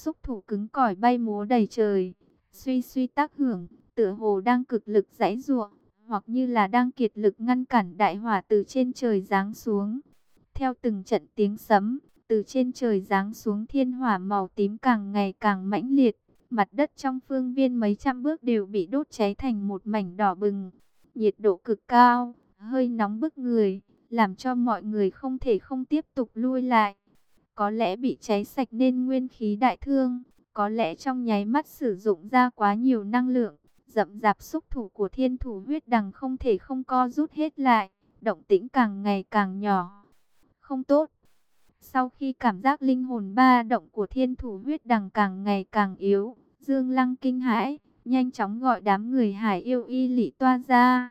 xúc thủ cứng cỏi bay múa đầy trời, suy suy tác hưởng, tựa hồ đang cực lực giãy giụa, hoặc như là đang kiệt lực ngăn cản đại hỏa từ trên trời giáng xuống. Theo từng trận tiếng sấm, từ trên trời giáng xuống thiên hỏa màu tím càng ngày càng mãnh liệt, mặt đất trong phương viên mấy trăm bước đều bị đốt cháy thành một mảnh đỏ bừng. Nhiệt độ cực cao, hơi nóng bức người, làm cho mọi người không thể không tiếp tục lui lại. Có lẽ bị cháy sạch nên nguyên khí đại thương, có lẽ trong nháy mắt sử dụng ra quá nhiều năng lượng, dậm dạp xúc thủ của thiên thủ huyết đằng không thể không co rút hết lại, động tĩnh càng ngày càng nhỏ. Không tốt. Sau khi cảm giác linh hồn ba động của thiên thủ huyết đằng càng ngày càng yếu, Dương Lăng kinh hãi, nhanh chóng gọi đám người hải yêu y lị toa ra.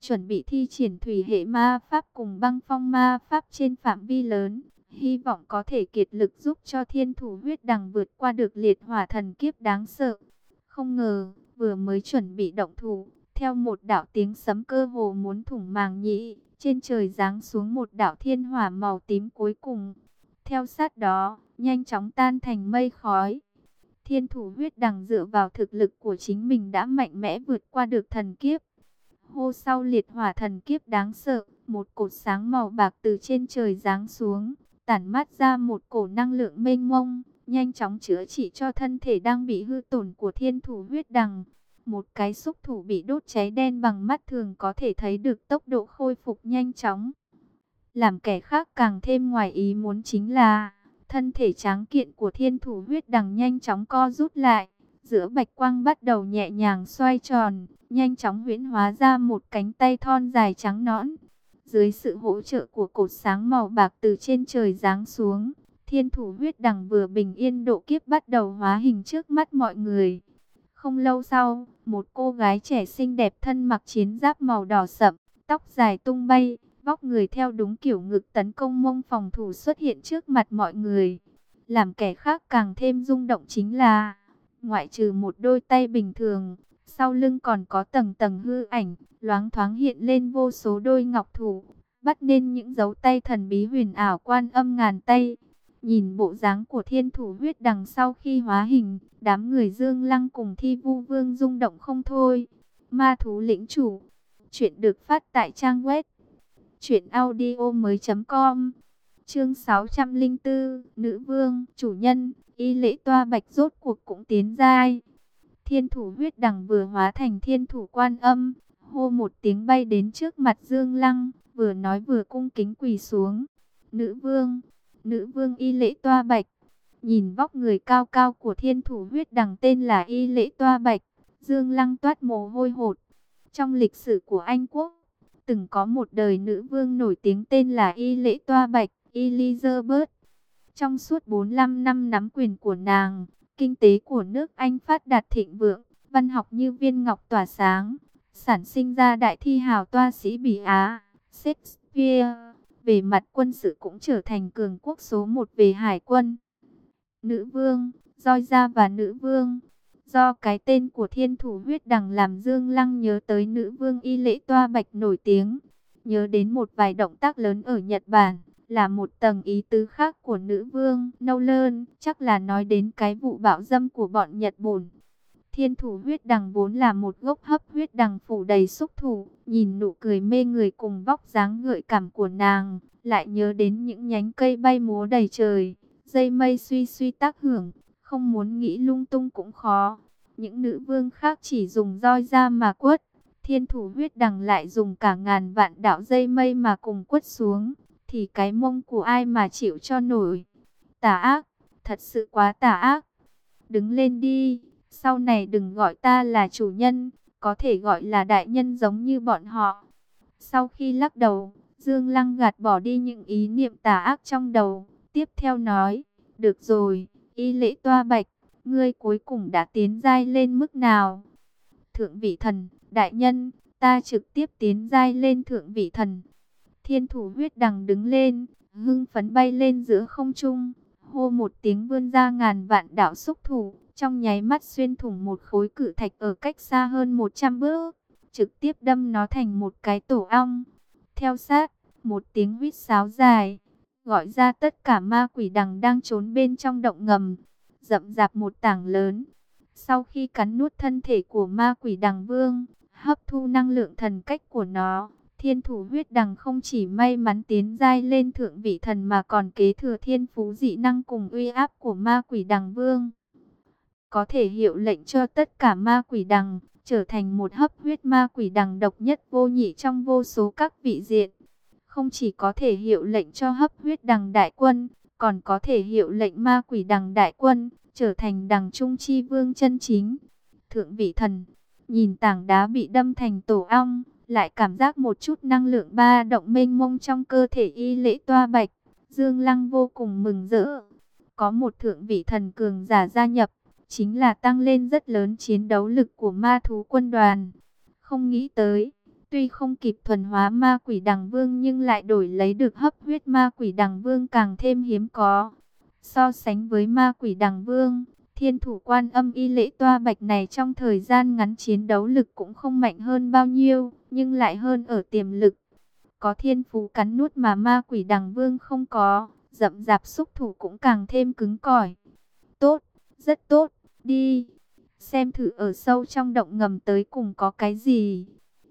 Chuẩn bị thi triển thủy hệ ma pháp cùng băng phong ma pháp trên phạm vi lớn. Hy vọng có thể kiệt lực giúp cho thiên thủ huyết đằng vượt qua được liệt hỏa thần kiếp đáng sợ. Không ngờ, vừa mới chuẩn bị động thủ, theo một đạo tiếng sấm cơ hồ muốn thủng màng nhĩ, trên trời giáng xuống một đạo thiên hỏa màu tím cuối cùng. Theo sát đó, nhanh chóng tan thành mây khói. Thiên thủ huyết đằng dựa vào thực lực của chính mình đã mạnh mẽ vượt qua được thần kiếp. Hô sau liệt hỏa thần kiếp đáng sợ, một cột sáng màu bạc từ trên trời giáng xuống, tản mát ra một cổ năng lượng mênh mông, nhanh chóng chữa trị cho thân thể đang bị hư tổn của thiên thủ huyết đằng. Một cái xúc thủ bị đốt cháy đen bằng mắt thường có thể thấy được tốc độ khôi phục nhanh chóng. Làm kẻ khác càng thêm ngoài ý muốn chính là thân thể tráng kiện của thiên thủ huyết đằng nhanh chóng co rút lại. Giữa bạch quang bắt đầu nhẹ nhàng xoay tròn, nhanh chóng huyễn hóa ra một cánh tay thon dài trắng nõn. Dưới sự hỗ trợ của cột sáng màu bạc từ trên trời giáng xuống, thiên thủ huyết đằng vừa bình yên độ kiếp bắt đầu hóa hình trước mắt mọi người. Không lâu sau, một cô gái trẻ xinh đẹp thân mặc chiến giáp màu đỏ sậm, tóc dài tung bay, vóc người theo đúng kiểu ngực tấn công mông phòng thủ xuất hiện trước mặt mọi người. Làm kẻ khác càng thêm rung động chính là, ngoại trừ một đôi tay bình thường, sau lưng còn có tầng tầng hư ảnh, loáng thoáng hiện lên vô số đôi ngọc thủ, bắt nên những dấu tay thần bí huyền ảo quan âm ngàn tay. Nhìn bộ dáng của thiên thủ huyết đằng sau khi hóa hình, đám người dương lăng cùng thi vu vương rung động không thôi. Ma thú lĩnh chủ, chuyện được phát tại trang web chuyện audio mới.com Chương 604, Nữ Vương, Chủ Nhân, Y Lễ Toa Bạch rốt cuộc cũng tiến giai. Thiên thủ huyết đằng vừa hóa thành thiên thủ quan âm, hô một tiếng bay đến trước mặt Dương Lăng, vừa nói vừa cung kính quỳ xuống. Nữ vương, nữ vương y lễ toa bạch, nhìn vóc người cao cao của thiên thủ huyết đằng tên là y lễ toa bạch, Dương Lăng toát mồ hôi hột. Trong lịch sử của Anh Quốc, từng có một đời nữ vương nổi tiếng tên là y lễ toa bạch, Elizabeth. Trong suốt 45 năm nắm quyền của nàng, kinh tế của nước Anh phát đạt thịnh vượng, văn học như viên ngọc tỏa sáng, sản sinh ra đại thi hào toa sĩ Bỉ Á, Shakespeare. Về mặt quân sự cũng trở thành cường quốc số một về hải quân. Nữ vương, roi ra và nữ vương. Do cái tên của thiên thủ huyết đằng làm Dương Lăng nhớ tới nữ vương y lễ toa bạch nổi tiếng. Nhớ đến một vài động tác lớn ở Nhật Bản là một tầng ý tứ khác của nữ vương nâu lơn, chắc là nói đến cái vụ bạo dâm của bọn Nhật Bổn. Thiên thủ huyết đằng vốn là một gốc hấp huyết đằng phủ đầy xúc thủ, nhìn nụ cười mê người cùng vóc dáng gợi cảm của nàng, lại nhớ đến những nhánh cây bay múa đầy trời, dây mây suy suy tác hưởng, không muốn nghĩ lung tung cũng khó. Những nữ vương khác chỉ dùng roi ra mà quất, thiên thủ huyết đằng lại dùng cả ngàn vạn đạo dây mây mà cùng quất xuống thì cái mông của ai mà chịu cho nổi. Tà ác, thật sự quá tà ác. Đứng lên đi, sau này đừng gọi ta là chủ nhân, có thể gọi là đại nhân giống như bọn họ. Sau khi lắc đầu, Dương Lăng gạt bỏ đi những ý niệm tà ác trong đầu, tiếp theo nói, được rồi, y lễ toa bạch, ngươi cuối cùng đã tiến giai lên mức nào? Thượng vị thần, đại nhân, ta trực tiếp tiến giai lên thượng vị thần. Thiên thủ huyết đằng đứng lên, hưng phấn bay lên giữa không trung, hô một tiếng vươn ra ngàn vạn đạo xúc thủ, trong nháy mắt xuyên thủng một khối cử thạch ở cách xa hơn 100 bước, trực tiếp đâm nó thành một cái tổ ong. Theo sát, một tiếng huýt sáo dài, gọi ra tất cả ma quỷ đằng đang trốn bên trong động ngầm. rậm rạp một tảng lớn. Sau khi cắn nuốt thân thể của ma quỷ đằng vương, hấp thu năng lượng thần cách của nó, thiên thủ huyết đằng không chỉ may mắn tiến giai lên thượng vị thần mà còn kế thừa thiên phú dị năng cùng uy áp của ma quỷ đằng vương. Có thể hiệu lệnh cho tất cả ma quỷ đằng, trở thành một hấp huyết ma quỷ đằng độc nhất vô nhị trong vô số các vị diện. Không chỉ có thể hiệu lệnh cho hấp huyết đằng đại quân, còn có thể hiệu lệnh ma quỷ đằng đại quân, trở thành đằng trung chi vương chân chính. Thượng vị thần, nhìn tảng đá bị đâm thành tổ ong, lại cảm giác một chút năng lượng ba động mênh mông trong cơ thể y lễ toa bạch. Dương Lăng vô cùng mừng rỡ. Có một thượng vị thần cường giả gia nhập, chính là tăng lên rất lớn chiến đấu lực của ma thú quân đoàn. Không nghĩ tới, tuy không kịp thuần hóa ma quỷ đằng vương nhưng lại đổi lấy được hấp huyết ma quỷ đằng vương càng thêm hiếm có. So sánh với ma quỷ đằng vương, thiên thủ quan âm y lễ toa bạch này trong thời gian ngắn chiến đấu lực cũng không mạnh hơn bao nhiêu, nhưng lại hơn ở tiềm lực. Có thiên phú cắn nuốt mà ma quỷ đằng vương không có, dậm dạp xúc thủ cũng càng thêm cứng cỏi. Tốt, rất tốt, đi, xem thử ở sâu trong động ngầm tới cùng có cái gì.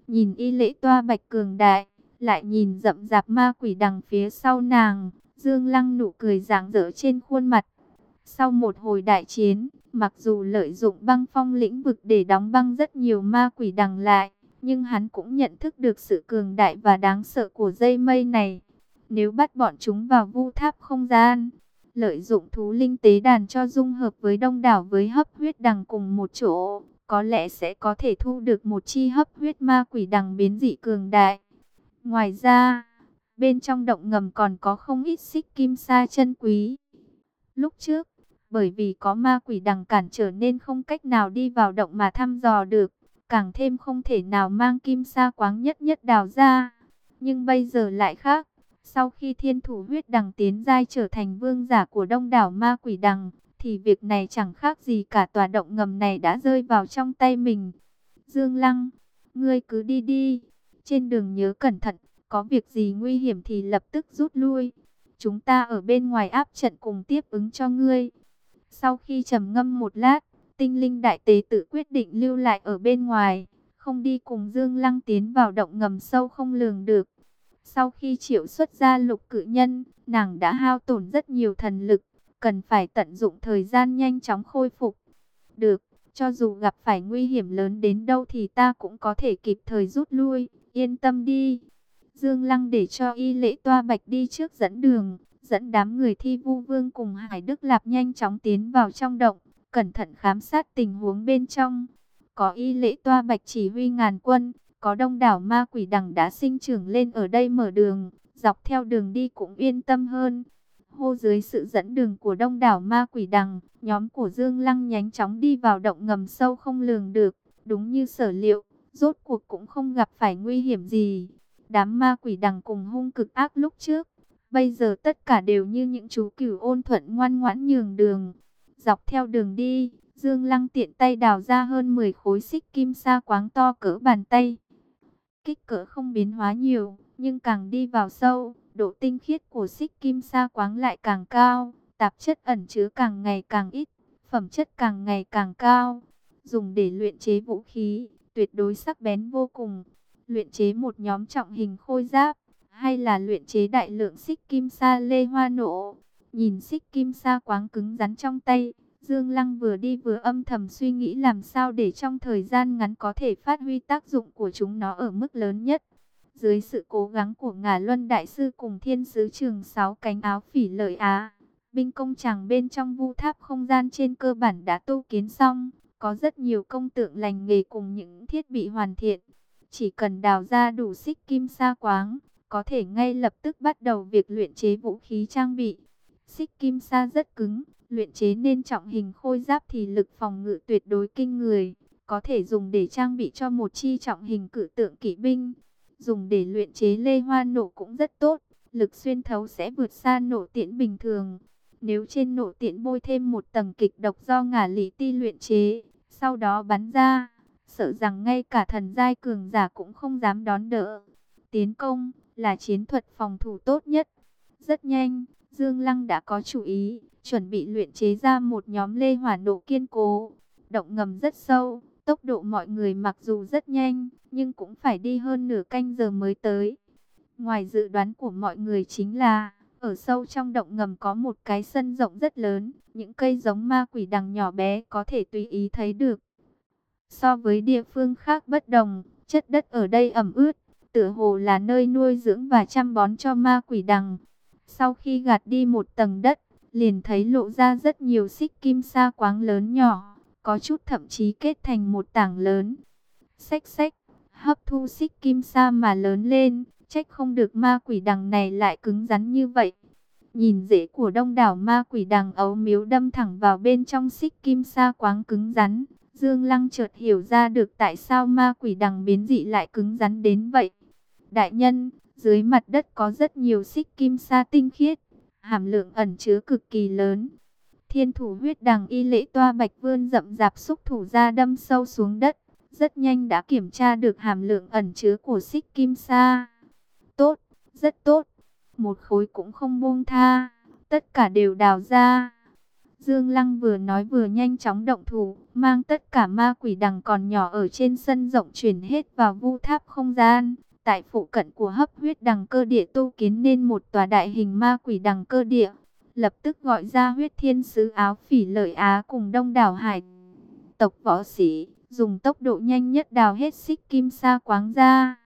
Nhìn y lễ toa bạch cường đại, lại nhìn rậm rạp ma quỷ đằng phía sau nàng, Dương Lăng nụ cười rạng rỡ trên khuôn mặt. Sau một hồi đại chiến, mặc dù lợi dụng băng phong lĩnh vực để đóng băng rất nhiều ma quỷ đằng lại, nhưng hắn cũng nhận thức được sự cường đại và đáng sợ của dây mây này. Nếu bắt bọn chúng vào vu tháp không gian, lợi dụng thú linh tế đàn cho dung hợp với đông đảo với hấp huyết đằng cùng một chỗ, có lẽ sẽ có thể thu được một chi hấp huyết ma quỷ đằng biến dị cường đại. Ngoài ra, bên trong động ngầm còn có không ít xích kim sa chân quý. Lúc trước, bởi vì có ma quỷ đằng cản trở nên không cách nào đi vào động mà thăm dò được, càng thêm không thể nào mang kim sa quáng nhất nhất đào ra. Nhưng bây giờ lại khác, sau khi thiên thủ huyết đằng tiến giai trở thành vương giả của đông đảo ma quỷ đằng, thì việc này chẳng khác gì cả tòa động ngầm này đã rơi vào trong tay mình. Dương Lăng, ngươi cứ đi đi, trên đường nhớ cẩn thận, có việc gì nguy hiểm thì lập tức rút lui. Chúng ta ở bên ngoài áp trận cùng tiếp ứng cho ngươi. Sau khi trầm ngâm một lát, tinh linh đại tế tự quyết định lưu lại ở bên ngoài, không đi cùng Dương Lăng tiến vào động ngầm sâu không lường được. Sau khi triệu xuất ra lục cự nhân, nàng đã hao tổn rất nhiều thần lực, cần phải tận dụng thời gian nhanh chóng khôi phục. Được, cho dù gặp phải nguy hiểm lớn đến đâu thì ta cũng có thể kịp thời rút lui, yên tâm đi. Dương Lăng để cho y lễ toa bạch đi trước dẫn đường, dẫn đám người thi vu vương cùng Hải Đức Lạp nhanh chóng tiến vào trong động, cẩn thận khám sát tình huống bên trong. Có y lễ toa bạch chỉ huy ngàn quân, có đông đảo ma quỷ đằng đã sinh trưởng lên ở đây mở đường, dọc theo đường đi cũng yên tâm hơn. Hô dưới sự dẫn đường của đông đảo ma quỷ đằng, nhóm của Dương Lăng nhanh chóng đi vào động ngầm sâu không lường được, đúng như sở liệu, rốt cuộc cũng không gặp phải nguy hiểm gì. Đám ma quỷ đằng cùng hung cực ác lúc trước, bây giờ tất cả đều như những chú cửu ôn thuận ngoan ngoãn nhường đường. Dọc theo đường đi, Dương Lăng tiện tay đào ra hơn 10 khối xích kim sa quáng to cỡ bàn tay. Kích cỡ không biến hóa nhiều, nhưng càng đi vào sâu, độ tinh khiết của xích kim sa quáng lại càng cao, tạp chất ẩn chứa càng ngày càng ít, phẩm chất càng ngày càng cao. Dùng để luyện chế vũ khí, tuyệt đối sắc bén vô cùng. Luyện chế một nhóm trọng hình khôi giáp, hay là luyện chế đại lượng xích kim sa lê hoa nổ. Nhìn xích kim sa quáng cứng rắn trong tay, Dương Lăng vừa đi vừa âm thầm suy nghĩ làm sao để trong thời gian ngắn có thể phát huy tác dụng của chúng nó ở mức lớn nhất. Dưới sự cố gắng của ngà luân đại sư cùng thiên sứ trường sáu cánh áo phỉ lợi Á, binh công chàng bên trong vu tháp không gian trên cơ bản đã tu kiến xong, có rất nhiều công tượng lành nghề cùng những thiết bị hoàn thiện. Chỉ cần đào ra đủ xích kim sa quáng, có thể ngay lập tức bắt đầu việc luyện chế vũ khí trang bị. Xích kim sa rất cứng, luyện chế nên trọng hình khôi giáp thì lực phòng ngự tuyệt đối kinh người, có thể dùng để trang bị cho một chi trọng hình cử tượng kỵ binh. Dùng để luyện chế lê hoa nổ cũng rất tốt, lực xuyên thấu sẽ vượt xa nổ tiễn bình thường. Nếu trên nổ tiễn bôi thêm một tầng kịch độc do ngả lý ti luyện chế, sau đó bắn ra, sợ rằng ngay cả thần giai cường giả cũng không dám đón đỡ. Tiến công là chiến thuật phòng thủ tốt nhất. Rất nhanh, Dương Lăng đã có chủ ý, chuẩn bị luyện chế ra một nhóm lê hỏa nổ kiên cố. Động ngầm rất sâu, tốc độ mọi người mặc dù rất nhanh, nhưng cũng phải đi hơn nửa canh giờ mới tới. Ngoài dự đoán của mọi người chính là, ở sâu trong động ngầm có một cái sân rộng rất lớn, những cây giống ma quỷ đằng nhỏ bé có thể tùy ý thấy được. So với địa phương khác bất đồng, chất đất ở đây ẩm ướt, tựa hồ là nơi nuôi dưỡng và chăm bón cho ma quỷ đằng. Sau khi gạt đi một tầng đất, liền thấy lộ ra rất nhiều xích kim sa quáng lớn nhỏ, có chút thậm chí kết thành một tảng lớn. Xách xách, hấp thu xích kim sa mà lớn lên, trách không được ma quỷ đằng này lại cứng rắn như vậy. Nhìn rễ của đông đảo ma quỷ đằng ấu miếu đâm thẳng vào bên trong xích kim sa quáng cứng rắn. Dương Lăng chợt hiểu ra được tại sao ma quỷ đằng biến dị lại cứng rắn đến vậy. Đại nhân, dưới mặt đất có rất nhiều xích kim sa tinh khiết, hàm lượng ẩn chứa cực kỳ lớn. Thiên thủ huyết đằng y lễ toa bạch vươn rậm rạp xúc thủ ra đâm sâu xuống đất. Rất nhanh đã kiểm tra được hàm lượng ẩn chứa của xích kim sa. Tốt, rất tốt. Một khối cũng không buông tha. Tất cả đều đào ra. Dương Lăng vừa nói vừa nhanh chóng động thủ, mang tất cả ma quỷ đằng còn nhỏ ở trên sân rộng chuyển hết vào vu tháp không gian. Tại phụ cận của hấp huyết đằng cơ địa tu kiến nên một tòa đại hình ma quỷ đằng cơ địa. Lập tức gọi ra huyết thiên sứ áo phỉ lợi Á cùng đông đảo hải tộc võ sĩ, dùng tốc độ nhanh nhất đào hết xích kim sa quáng ra.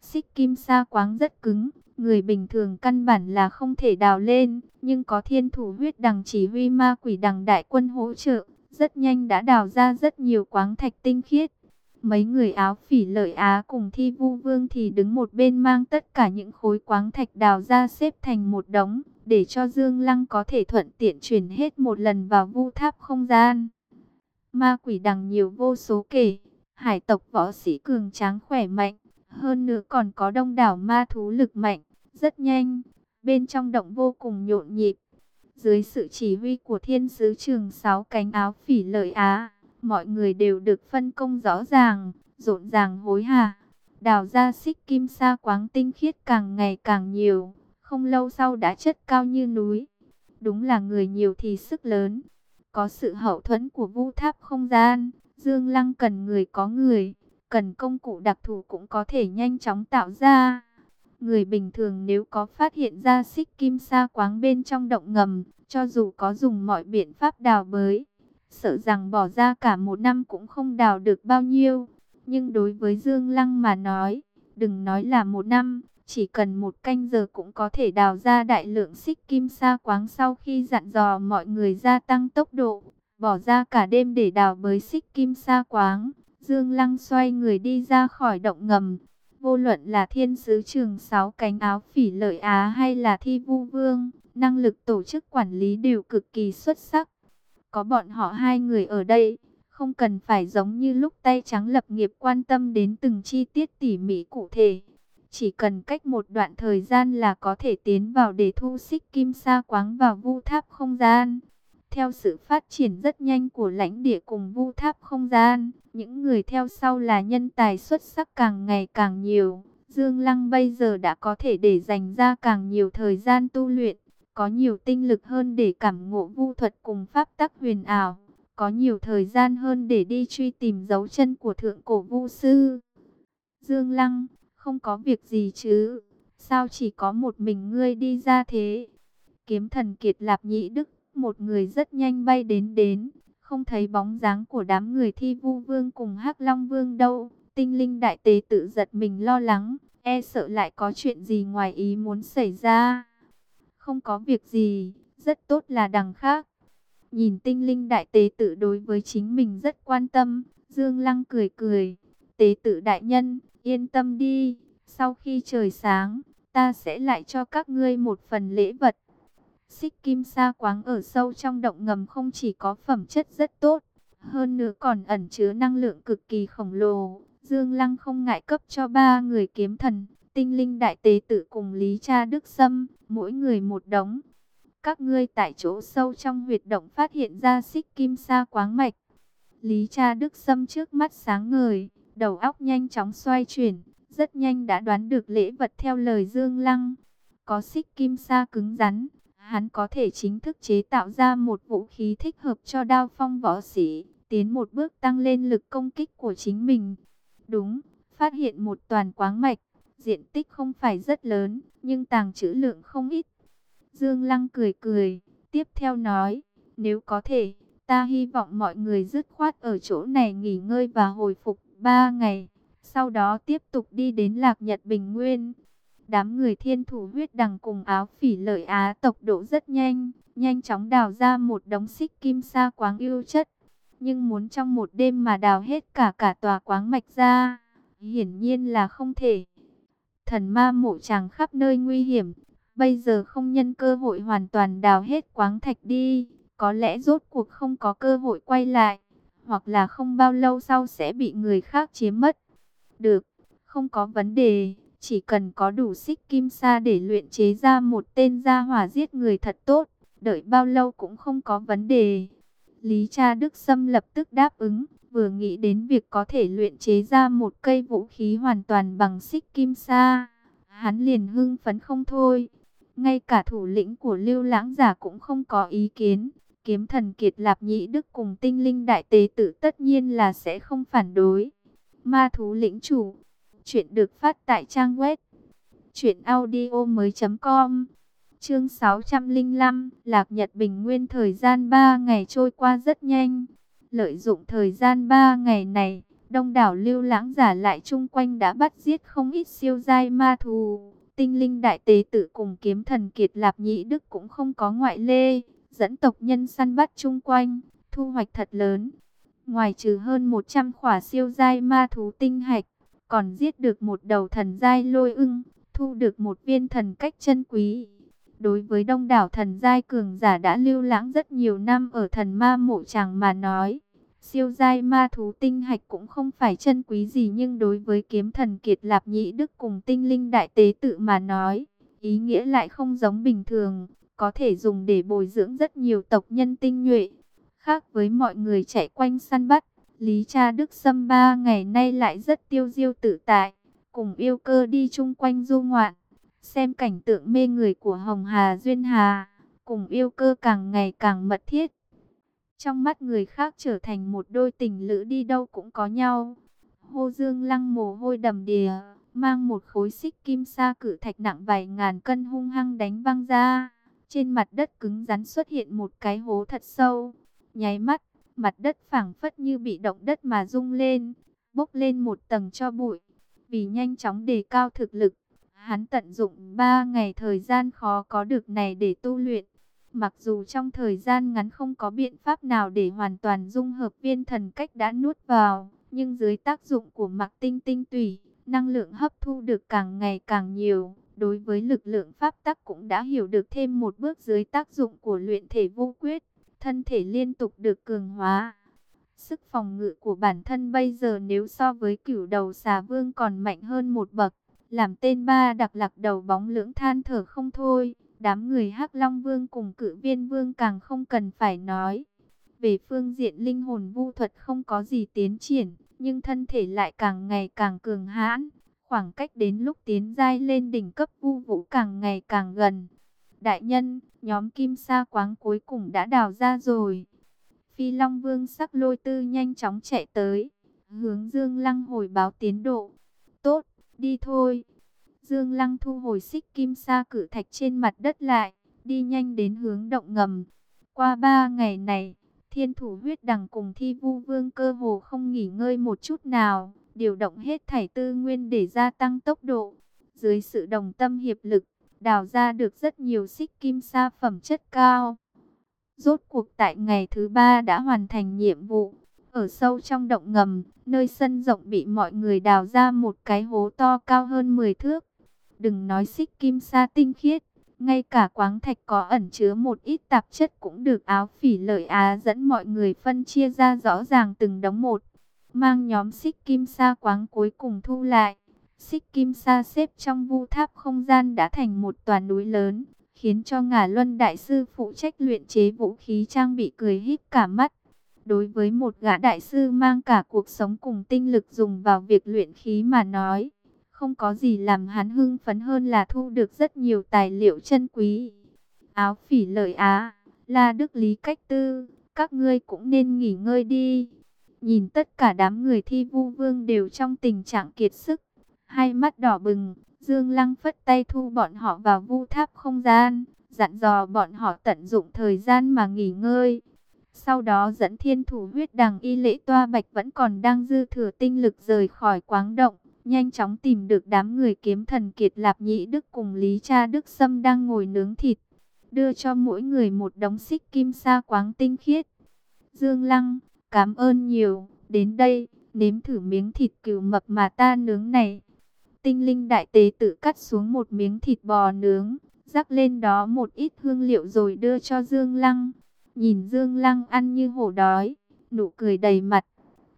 Xích kim sa quáng rất cứng, người bình thường căn bản là không thể đào lên, nhưng có thiên thủ huyết đằng chỉ huy ma quỷ đằng đại quân hỗ trợ, rất nhanh đã đào ra rất nhiều quáng thạch tinh khiết. Mấy người áo phỉ lợi Á cùng thi vu vương thì đứng một bên mang tất cả những khối quáng thạch đào ra xếp thành một đống, để cho Dương Lăng có thể thuận tiện chuyển hết một lần vào vu tháp không gian. Ma quỷ đằng nhiều vô số kể, hải tộc võ sĩ cường tráng khỏe mạnh, hơn nữa còn có đông đảo ma thú lực mạnh, rất nhanh, bên trong động vô cùng nhộn nhịp. Dưới sự chỉ huy của thiên sứ trường sáu cánh áo phỉ lợi Á, mọi người đều được phân công rõ ràng, rộn ràng hối hả. Đào ra xích kim sa quáng tinh khiết càng ngày càng nhiều, không lâu sau đã chất cao như núi. Đúng là người nhiều thì sức lớn. Có sự hậu thuẫn của vu tháp không gian, Dương Lăng cần người có người, cần công cụ đặc thù cũng có thể nhanh chóng tạo ra. Người bình thường nếu có phát hiện ra xích kim sa quáng bên trong động ngầm, cho dù có dùng mọi biện pháp đào bới, sợ rằng bỏ ra cả một năm cũng không đào được bao nhiêu. Nhưng đối với Dương Lăng mà nói, đừng nói là một năm, chỉ cần một canh giờ cũng có thể đào ra đại lượng xích kim sa quáng sau khi dặn dò mọi người gia tăng tốc độ, bỏ ra cả đêm để đào bới xích kim sa quáng. Dương Lăng xoay người đi ra khỏi động ngầm. Vô luận là thiên sứ trường sáu cánh áo phỉ lợi Á hay là thi vu vương, năng lực tổ chức quản lý đều cực kỳ xuất sắc. Có bọn họ hai người ở đây, không cần phải giống như lúc tay trắng lập nghiệp quan tâm đến từng chi tiết tỉ mỉ cụ thể. Chỉ cần cách một đoạn thời gian là có thể tiến vào để thu xích kim sa quáng vào vu tháp không gian. Theo sự phát triển rất nhanh của lãnh địa cùng vu tháp không gian, những người theo sau là nhân tài xuất sắc càng ngày càng nhiều. Dương Lăng bây giờ đã có thể để dành ra càng nhiều thời gian tu luyện, có nhiều tinh lực hơn để cảm ngộ vu thuật cùng pháp tắc huyền ảo, có nhiều thời gian hơn để đi truy tìm dấu chân của thượng cổ vu sư. Dương Lăng, không có việc gì chứ, sao chỉ có một mình ngươi đi ra thế? Kiếm thần kiệt lạp nhĩ đức, một người rất nhanh bay đến đến, không thấy bóng dáng của đám người thi vu vương cùng hắc long vương đâu. Tinh linh đại tế tự giật mình lo lắng, e sợ lại có chuyện gì ngoài ý muốn xảy ra. Không có việc gì, rất tốt là đằng khác. Nhìn tinh linh đại tế tự đối với chính mình rất quan tâm, Dương Lăng cười cười. Tế tự đại nhân, yên tâm đi, sau khi trời sáng, ta sẽ lại cho các ngươi một phần lễ vật. Xích kim sa quáng ở sâu trong động ngầm không chỉ có phẩm chất rất tốt, hơn nữa còn ẩn chứa năng lượng cực kỳ khổng lồ. Dương Lăng không ngại cấp cho ba người kiếm thần, tinh linh đại tế tử cùng Lý Cha Đức Sâm, mỗi người một đống. Các ngươi tại chỗ sâu trong huyệt động phát hiện ra xích kim sa quáng mạch. Lý Cha Đức Sâm trước mắt sáng ngời, đầu óc nhanh chóng xoay chuyển, rất nhanh đã đoán được lễ vật theo lời Dương Lăng. Có xích kim sa cứng rắn, hắn có thể chính thức chế tạo ra một vũ khí thích hợp cho đao phong võ sĩ, tiến một bước tăng lên lực công kích của chính mình. Đúng, phát hiện một toàn quáng mạch, diện tích không phải rất lớn, nhưng tàng trữ lượng không ít. Dương Lăng cười cười, tiếp theo nói, nếu có thể, ta hy vọng mọi người dứt khoát ở chỗ này nghỉ ngơi và hồi phục 3 ngày, sau đó tiếp tục đi đến Lạc Nhật Bình Nguyên. Đám người thiên thủ huyết đằng cùng áo phỉ lợi Á tộc độ rất nhanh, nhanh chóng đào ra một đống xích kim sa quáng yêu chất. Nhưng muốn trong một đêm mà đào hết cả cả tòa quáng mạch ra, hiển nhiên là không thể. Thần ma mộ tràng khắp nơi nguy hiểm, bây giờ không nhân cơ hội hoàn toàn đào hết quáng thạch đi, có lẽ rốt cuộc không có cơ hội quay lại, hoặc là không bao lâu sau sẽ bị người khác chiếm mất. Được, không có vấn đề. Chỉ cần có đủ xích kim sa để luyện chế ra một tên gia hỏa giết người thật tốt, đợi bao lâu cũng không có vấn đề. Lý cha Đức Sâm lập tức đáp ứng, vừa nghĩ đến việc có thể luyện chế ra một cây vũ khí hoàn toàn bằng xích kim sa. Hắn liền hưng phấn không thôi. Ngay cả thủ lĩnh của lưu lãng giả cũng không có ý kiến. Kiếm thần Kiệt Lạp Nhĩ Đức cùng tinh linh đại tế tử tất nhiên là sẽ không phản đối. Ma thú lĩnh chủ Chuyện được phát tại trang web truyệnaudiomoi.com. Chương 605, Lạc Nhật Bình Nguyên thời gian 3 ngày trôi qua rất nhanh. Lợi dụng thời gian 3 ngày này, đông đảo lưu lãng giả lại chung quanh đã bắt giết không ít siêu giai ma thú. Tinh linh đại tế tử cùng kiếm thần kiệt lạp nhị đức cũng không có ngoại lê, dẫn tộc nhân săn bắt chung quanh, thu hoạch thật lớn. Ngoài trừ hơn 100 khỏa siêu giai ma thú tinh hạch, còn giết được một đầu thần giai lôi ưng, thu được một viên thần cách chân quý. Đối với đông đảo thần giai cường giả đã lưu lãng rất nhiều năm ở thần ma mộ chàng mà nói, siêu giai ma thú tinh hạch cũng không phải chân quý gì nhưng đối với kiếm thần kiệt lạp nhĩ đức cùng tinh linh đại tế tự mà nói, ý nghĩa lại không giống bình thường, có thể dùng để bồi dưỡng rất nhiều tộc nhân tinh nhuệ. Khác với mọi người chạy quanh săn bắt, Lý cha Đức Sâm ba ngày nay lại rất tiêu diêu tự tại, cùng yêu cơ đi chung quanh du ngoạn, xem cảnh tượng mê người của Hồng Hà Duyên Hà, cùng yêu cơ càng ngày càng mật thiết. Trong mắt người khác trở thành một đôi tình lữ đi đâu cũng có nhau. Hô Dương lăng mồ hôi đầm đìa, mang một khối xích kim sa cử thạch nặng vài ngàn cân hung hăng đánh văng ra. Trên mặt đất cứng rắn xuất hiện một cái hố thật sâu. Nháy mắt, Mặt đất phẳng phất như bị động đất mà rung lên, bốc lên một tầng cho bụi. Vì nhanh chóng đề cao thực lực, hắn tận dụng 3 ngày thời gian khó có được này để tu luyện. Mặc dù trong thời gian ngắn không có biện pháp nào để hoàn toàn dung hợp viên thần cách đã nuốt vào, nhưng dưới tác dụng của mặc tinh tinh tùy, năng lượng hấp thu được càng ngày càng nhiều. Đối với lực lượng pháp tắc cũng đã hiểu được thêm một bước dưới tác dụng của luyện thể vô quyết thân thể liên tục được cường hóa. Sức phòng ngự của bản thân bây giờ nếu so với cửu đầu xà vương còn mạnh hơn một bậc, làm tên ba đặc lạc đầu bóng lưỡng than thở không thôi. Đám người hắc Long Vương cùng cử viên Vương càng không cần phải nói. Về phương diện linh hồn vu thuật không có gì tiến triển, nhưng thân thể lại càng ngày càng cường hãn. Khoảng cách đến lúc tiến giai lên đỉnh cấp vu vũ càng ngày càng gần. Đại nhân, nhóm kim sa quáng cuối cùng đã đào ra rồi. Phi Long Vương sắc lôi tư nhanh chóng chạy tới. Hướng Dương Lăng hồi báo tiến độ. Đi thôi. Dương Lăng thu hồi xích kim sa cử thạch trên mặt đất lại. Đi nhanh đến hướng động ngầm. Qua ba ngày này, thiên thủ huyết đằng cùng thi vu vương cơ hồ không nghỉ ngơi một chút nào. Điều động hết thảy tư nguyên để gia tăng tốc độ. Dưới sự đồng tâm hiệp lực, đào ra được rất nhiều xích kim sa phẩm chất cao. Rốt cuộc tại ngày thứ ba đã hoàn thành nhiệm vụ. Ở sâu trong động ngầm, nơi sân rộng bị mọi người đào ra một cái hố to cao hơn 10 thước. Đừng nói xích kim sa tinh khiết, ngay cả quáng thạch có ẩn chứa một ít tạp chất cũng được áo phỉ lợi á dẫn mọi người phân chia ra rõ ràng từng đống một. Mang nhóm xích kim sa quáng cuối cùng thu lại. Xích kim sa xếp trong vu tháp không gian đã thành một toàn núi lớn, khiến cho ngả luân đại sư phụ trách luyện chế vũ khí trang bị cười híp cả mắt. Đối với một gã đại sư mang cả cuộc sống cùng tinh lực dùng vào việc luyện khí mà nói, không có gì làm hắn hưng phấn hơn là thu được rất nhiều tài liệu chân quý. áo phỉ lợi á, la đức lý cách tư, các ngươi cũng nên nghỉ ngơi đi. Nhìn tất cả đám người thi vu vương đều trong tình trạng kiệt sức, hai mắt đỏ bừng, Dương Lăng phất tay thu bọn họ vào vu tháp không gian, dặn dò bọn họ tận dụng thời gian mà nghỉ ngơi. Sau đó dẫn thiên thủ huyết đằng y lễ toa bạch vẫn còn đang dư thừa tinh lực rời khỏi quáng động. Nhanh chóng tìm được đám người kiếm thần kiệt lạp nhị đức cùng Lý Cha Đức Sâm đang ngồi nướng thịt. Đưa cho mỗi người một đống xích kim sa quáng tinh khiết. Dương Lăng, cảm ơn nhiều. Đến đây, nếm thử miếng thịt cừu mập mà ta nướng này. Tinh linh đại tế tự cắt xuống một miếng thịt bò nướng. Rắc lên đó một ít hương liệu rồi đưa cho Dương Lăng. Nhìn Dương Lăng ăn như hổ đói, nụ cười đầy mặt.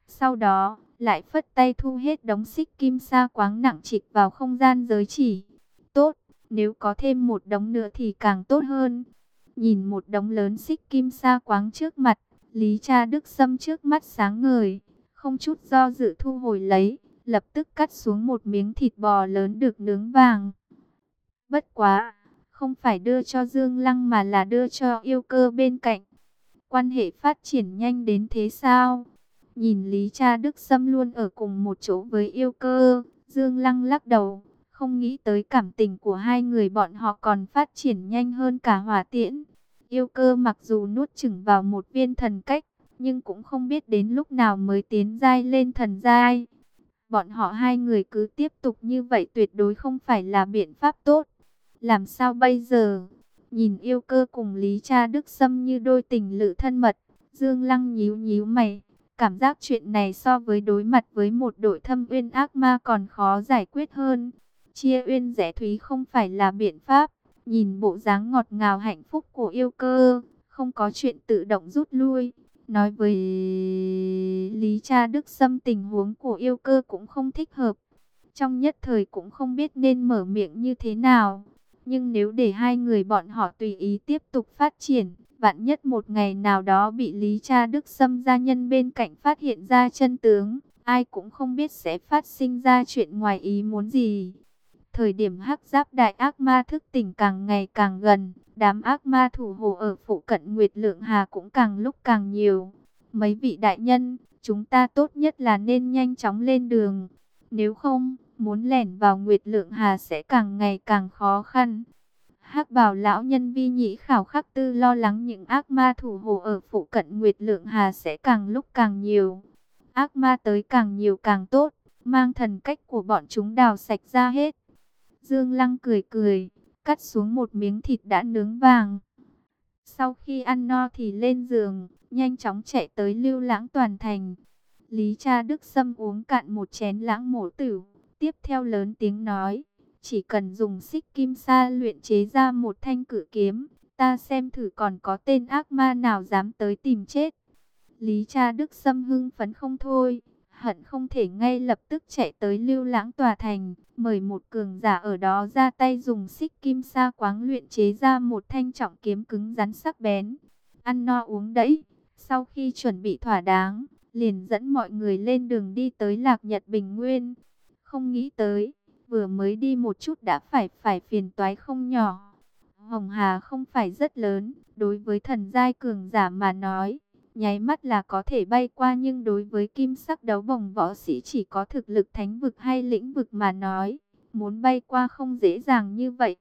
Sau đó, lại phất tay thu hết đống xích kim sa quáng nặng trịch vào không gian giới chỉ. Tốt, nếu có thêm một đống nữa thì càng tốt hơn. Nhìn một đống lớn xích kim sa quáng trước mặt, Lý cha Đức Sâm trước mắt sáng ngời, không chút do dự thu hồi lấy, lập tức cắt xuống một miếng thịt bò lớn được nướng vàng. Bất quá, không phải đưa cho Dương Lăng mà là đưa cho yêu cơ bên cạnh. Quan hệ phát triển nhanh đến thế sao? Nhìn Lý Cha Đức Sâm luôn ở cùng một chỗ với yêu cơ, Dương Lăng lắc đầu, không nghĩ tới cảm tình của hai người bọn họ còn phát triển nhanh hơn cả hỏa tiễn. Yêu cơ mặc dù nuốt chửng vào một viên thần cách, nhưng cũng không biết đến lúc nào mới tiến giai lên thần giai. Bọn họ hai người cứ tiếp tục như vậy tuyệt đối không phải là biện pháp tốt. Làm sao bây giờ? Nhìn yêu cơ cùng Lý Cha Đức Sâm như đôi tình lự thân mật, Dương Lăng nhíu nhíu mày. Cảm giác chuyện này so với đối mặt với một đội thâm uyên ác ma còn khó giải quyết hơn. Chia uyên rẻ thúy không phải là biện pháp. Nhìn bộ dáng ngọt ngào hạnh phúc của yêu cơ, không có chuyện tự động rút lui. Nói với Lý Cha Đức Sâm tình huống của yêu cơ cũng không thích hợp. Trong nhất thời cũng không biết nên mở miệng như thế nào. Nhưng nếu để hai người bọn họ tùy ý tiếp tục phát triển, vạn nhất một ngày nào đó bị Lý Cha Đức xâm gia nhân bên cạnh phát hiện ra chân tướng, ai cũng không biết sẽ phát sinh ra chuyện ngoài ý muốn gì. Thời điểm hắc giáp đại ác ma thức tỉnh càng ngày càng gần, đám ác ma thủ hộ ở phụ cận Nguyệt Lượng Hà cũng càng lúc càng nhiều. Mấy vị đại nhân, chúng ta tốt nhất là nên nhanh chóng lên đường. Nếu không, muốn lẻn vào Nguyệt Lượng Hà sẽ càng ngày càng khó khăn. Hắc bảo lão nhân vi nhĩ khảo khắc tư lo lắng những ác ma thủ hộ ở phụ cận Nguyệt Lượng Hà sẽ càng lúc càng nhiều. Ác ma tới càng nhiều càng tốt, mang thần cách của bọn chúng đào sạch ra hết. Dương Lăng cười cười, cắt xuống một miếng thịt đã nướng vàng. Sau khi ăn no thì lên giường, nhanh chóng chạy tới lưu lãng toàn thành. Lý cha Đức Sâm uống cạn một chén lãng mổ tử, tiếp theo lớn tiếng nói. Chỉ cần dùng xích kim sa luyện chế ra một thanh cử kiếm, ta xem thử còn có tên ác ma nào dám tới tìm chết. Lý cha Đức Sâm hưng phấn không thôi, hận không thể ngay lập tức chạy tới lưu lãng tòa thành, mời một cường giả ở đó ra tay dùng xích kim sa quáng luyện chế ra một thanh trọng kiếm cứng rắn sắc bén. Ăn no uống đẫy, sau khi chuẩn bị thỏa đáng, liền dẫn mọi người lên đường đi tới Lạc Nhật Bình Nguyên. Không nghĩ tới vừa mới đi một chút đã phải phải phiền toái không nhỏ. Hồng Hà không phải rất lớn, đối với thần giai cường giả mà nói, nháy mắt là có thể bay qua nhưng đối với kim sắc đấu bồng võ sĩ chỉ có thực lực thánh vực hay lĩnh vực mà nói, muốn bay qua không dễ dàng như vậy.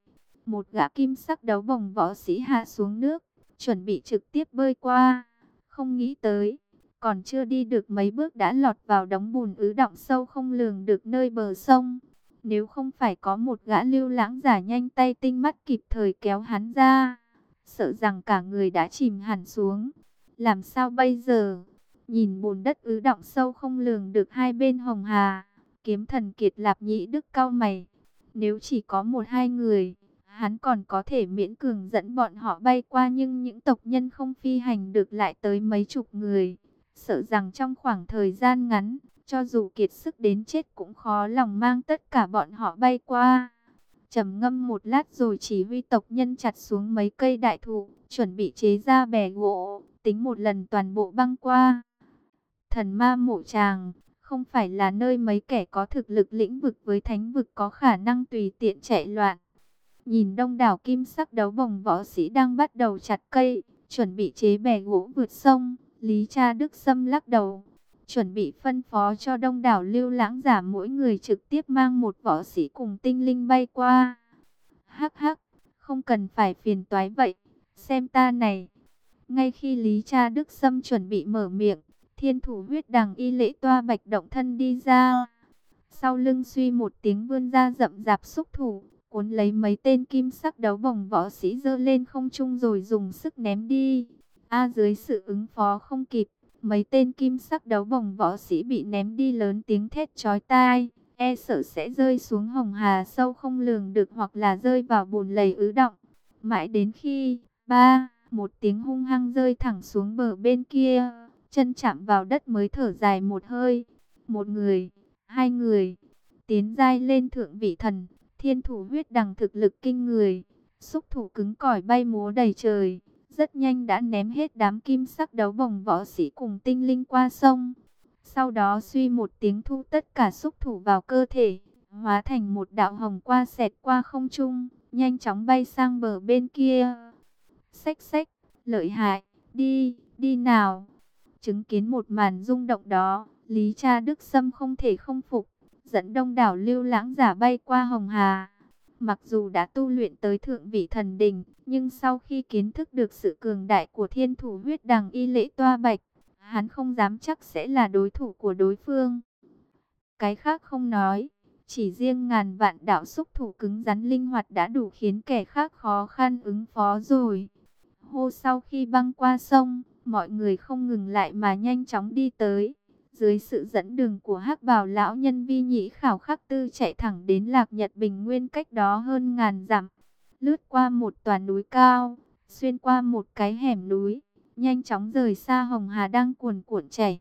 Một gã kim sắc đấu bồng võ sĩ hạ xuống nước, chuẩn bị trực tiếp bơi qua, không nghĩ tới. Còn chưa đi được mấy bước đã lọt vào đống bùn ứ động sâu không lường được nơi bờ sông. Nếu không phải có một gã lưu lãng giả nhanh tay tinh mắt kịp thời kéo hắn ra, sợ rằng cả người đã chìm hẳn xuống. Làm sao bây giờ? Nhìn bùn đất ứ động sâu không lường được hai bên hồng hà, kiếm thần kiệt lạp nhĩ đức cao mày. Nếu chỉ có một hai người, hắn còn có thể miễn cường dẫn bọn họ bay qua nhưng những tộc nhân không phi hành được lại tới mấy chục người. Sợ rằng trong khoảng thời gian ngắn, cho dù kiệt sức đến chết cũng khó lòng mang tất cả bọn họ bay qua. trầm ngâm một lát rồi chỉ huy tộc nhân chặt xuống mấy cây đại thụ, chuẩn bị chế ra bè gỗ, tính một lần toàn bộ băng qua. Thần ma mộ tràng, không phải là nơi mấy kẻ có thực lực lĩnh vực với thánh vực có khả năng tùy tiện chạy loạn. Nhìn đông đảo kim sắc đấu bồng võ sĩ đang bắt đầu chặt cây, chuẩn bị chế bè gỗ vượt sông, Lý Cha Đức Sâm lắc đầu, chuẩn bị phân phó cho đông đảo lưu lãng giả mỗi người trực tiếp mang một võ sĩ cùng tinh linh bay qua. Hắc hắc, không cần phải phiền toái vậy, xem ta này. Ngay khi Lý Cha Đức Sâm chuẩn bị mở miệng, thiên thủ huyết đằng y lễ toa bạch động thân đi ra. Sau lưng suy một tiếng vươn ra rậm rạp xúc thủ, cuốn lấy mấy tên kim sắc đấu bồng võ sĩ dơ lên không trung rồi dùng sức ném đi. A dưới sự ứng phó không kịp, mấy tên kim sắc đấu bồng võ sĩ bị ném đi lớn tiếng thét chói tai, e sợ sẽ rơi xuống hồng hà sâu không lường được hoặc là rơi vào bùn lầy ứ động. Mãi đến khi, ba, một tiếng hung hăng rơi thẳng xuống bờ bên kia, chân chạm vào đất mới thở dài một hơi. Một người, hai người, tiến giai lên thượng vị thần, thiên thủ huyết đằng thực lực kinh người, xúc thủ cứng cỏi bay múa đầy trời, rất nhanh đã ném hết đám kim sắc đấu bồng võ sĩ cùng tinh linh qua sông. Sau đó suy một tiếng thu tất cả xúc thủ vào cơ thể, hóa thành một đạo hồng qua xẹt qua không trung, nhanh chóng bay sang bờ bên kia. Xách xách, lợi hại, đi, đi nào. Chứng kiến một màn rung động đó, Lý Cha Đức Sâm không thể không phục, dẫn đông đảo lưu lãng giả bay qua Hồng Hà. Mặc dù đã tu luyện tới thượng vị thần đỉnh nhưng sau khi kiến thức được sự cường đại của thiên thủ huyết đằng y lễ toa bạch, hắn không dám chắc sẽ là đối thủ của đối phương. Cái khác không nói, chỉ riêng ngàn vạn đạo xúc thủ cứng rắn linh hoạt đã đủ khiến kẻ khác khó khăn ứng phó rồi. Hô sau khi băng qua sông, mọi người không ngừng lại mà nhanh chóng đi tới. Dưới sự dẫn đường của hắc bào lão nhân vi nhĩ khảo khắc tư chạy thẳng đến lạc nhật bình nguyên cách đó hơn ngàn dặm. Lướt qua một tòa núi cao, xuyên qua một cái hẻm núi, nhanh chóng rời xa hồng hà đang cuồn cuộn chảy.